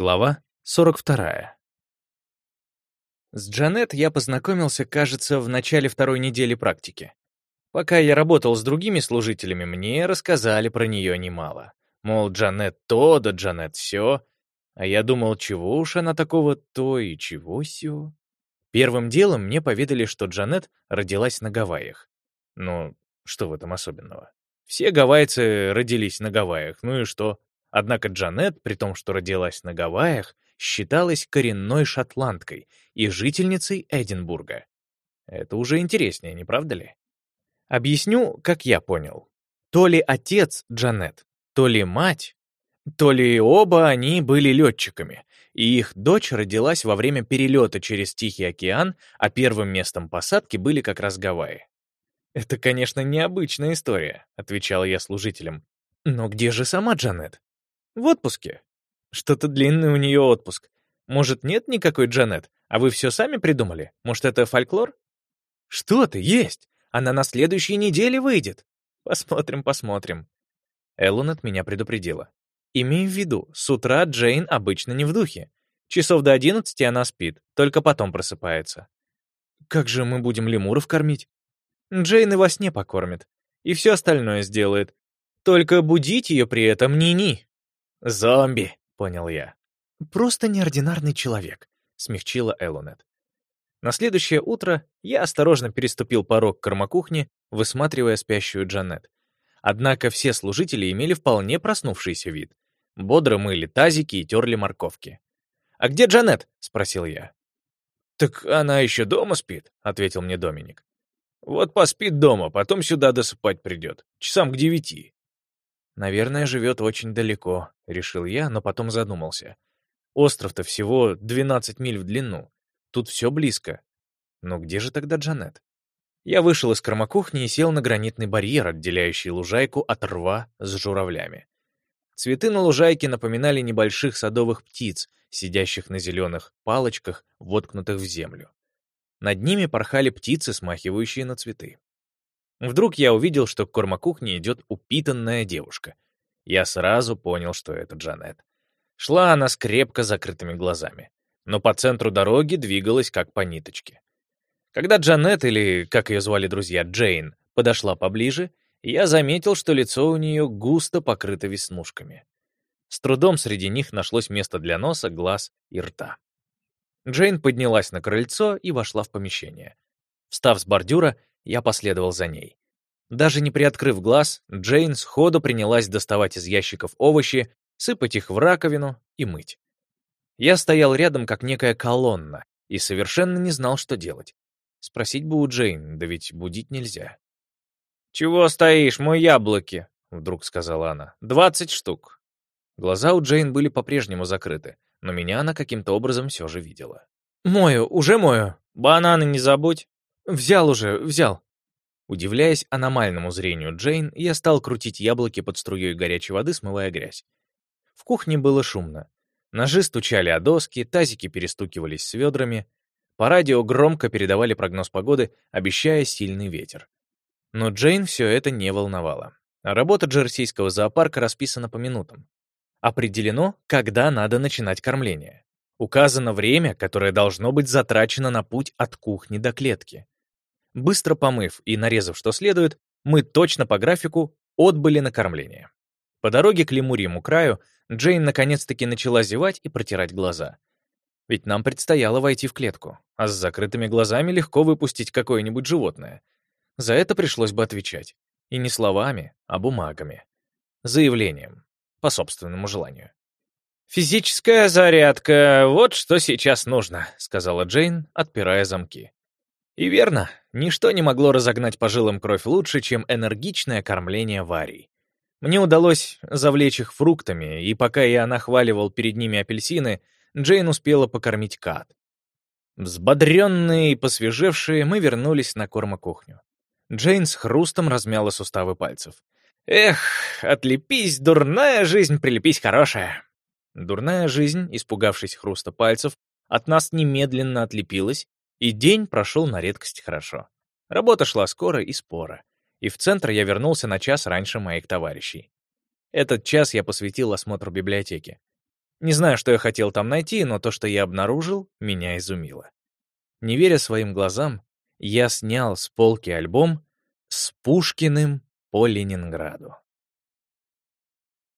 Глава 42. С Джанет я познакомился, кажется, в начале второй недели практики. Пока я работал с другими служителями, мне рассказали про нее немало. Мол, Джанет то, да Джанет все. А я думал, чего уж она такого то и чего сё. Первым делом мне поведали, что Джанет родилась на Гавайях. Ну, что в этом особенного? Все гавайцы родились на Гавайях, ну и что? Однако Джанет, при том, что родилась на Гавайях, считалась коренной шотландкой и жительницей Эдинбурга. Это уже интереснее, не правда ли? Объясню, как я понял. То ли отец Джанет, то ли мать, то ли оба они были летчиками, и их дочь родилась во время перелета через Тихий океан, а первым местом посадки были как раз Гавайи. «Это, конечно, необычная история», — отвечал я служителям. «Но где же сама Джанет?» В отпуске. Что-то длинный у нее отпуск. Может, нет никакой Джанет, а вы все сами придумали? Может, это фольклор? Что ты, есть. Она на следующей неделе выйдет. Посмотрим, посмотрим. Эллен от меня предупредила. Имей в виду, с утра Джейн обычно не в духе. Часов до одиннадцати она спит, только потом просыпается. Как же мы будем лемуров кормить? Джейн и во сне покормит. И все остальное сделает. Только будить ее при этом ни-ни. «Зомби», — понял я. «Просто неординарный человек», — смягчила Элонет. На следующее утро я осторожно переступил порог кормокухни, высматривая спящую Джанет. Однако все служители имели вполне проснувшийся вид. Бодро мыли тазики и терли морковки. «А где Джанет?» — спросил я. «Так она еще дома спит», — ответил мне Доминик. «Вот поспит дома, потом сюда досыпать придет. Часам к девяти». Наверное, живет очень далеко, решил я, но потом задумался. Остров-то всего 12 миль в длину. Тут все близко. Но где же тогда Джанет? Я вышел из кормокухни и сел на гранитный барьер, отделяющий лужайку от рва с журавлями. Цветы на лужайке напоминали небольших садовых птиц, сидящих на зеленых палочках, воткнутых в землю. Над ними порхали птицы, смахивающие на цветы. Вдруг я увидел, что к кормокухне идет упитанная девушка. Я сразу понял, что это Джанет. Шла она с крепко закрытыми глазами, но по центру дороги двигалась как по ниточке. Когда Джанет, или, как ее звали друзья, Джейн, подошла поближе, я заметил, что лицо у нее густо покрыто веснушками. С трудом среди них нашлось место для носа, глаз и рта. Джейн поднялась на крыльцо и вошла в помещение. Встав с бордюра, я последовал за ней. Даже не приоткрыв глаз, Джейн сходу принялась доставать из ящиков овощи, сыпать их в раковину и мыть. Я стоял рядом, как некая колонна, и совершенно не знал, что делать. Спросить бы у Джейн, да ведь будить нельзя. «Чего стоишь, мой яблоки?» — вдруг сказала она. «Двадцать штук». Глаза у Джейн были по-прежнему закрыты, но меня она каким-то образом все же видела. «Мою, уже мою. Бананы не забудь». «Взял уже, взял». Удивляясь аномальному зрению Джейн, я стал крутить яблоки под струей горячей воды, смывая грязь. В кухне было шумно. Ножи стучали о доски, тазики перестукивались с ведрами. По радио громко передавали прогноз погоды, обещая сильный ветер. Но Джейн все это не волновало. Работа джерсийского зоопарка расписана по минутам. Определено, когда надо начинать кормление. Указано время, которое должно быть затрачено на путь от кухни до клетки. Быстро помыв и нарезав что следует, мы точно по графику отбыли на кормление. По дороге к лемурьему краю Джейн наконец-таки начала зевать и протирать глаза. Ведь нам предстояло войти в клетку, а с закрытыми глазами легко выпустить какое-нибудь животное. За это пришлось бы отвечать. И не словами, а бумагами. Заявлением. По собственному желанию. «Физическая зарядка — вот что сейчас нужно», — сказала Джейн, отпирая замки. И верно, ничто не могло разогнать по жилам кровь лучше, чем энергичное кормление Варий. Мне удалось завлечь их фруктами, и пока я нахваливал перед ними апельсины, Джейн успела покормить Кат. Взбодренные и посвежевшие, мы вернулись на кормокухню. Джейн с хрустом размяла суставы пальцев. «Эх, отлепись, дурная жизнь, прилепись хорошая!» Дурная жизнь, испугавшись хруста пальцев, от нас немедленно отлепилась и день прошел на редкость хорошо. Работа шла скоро и споро. И в центр я вернулся на час раньше моих товарищей. Этот час я посвятил осмотру библиотеки. Не знаю, что я хотел там найти, но то, что я обнаружил, меня изумило. Не веря своим глазам, я снял с полки альбом с Пушкиным по Ленинграду.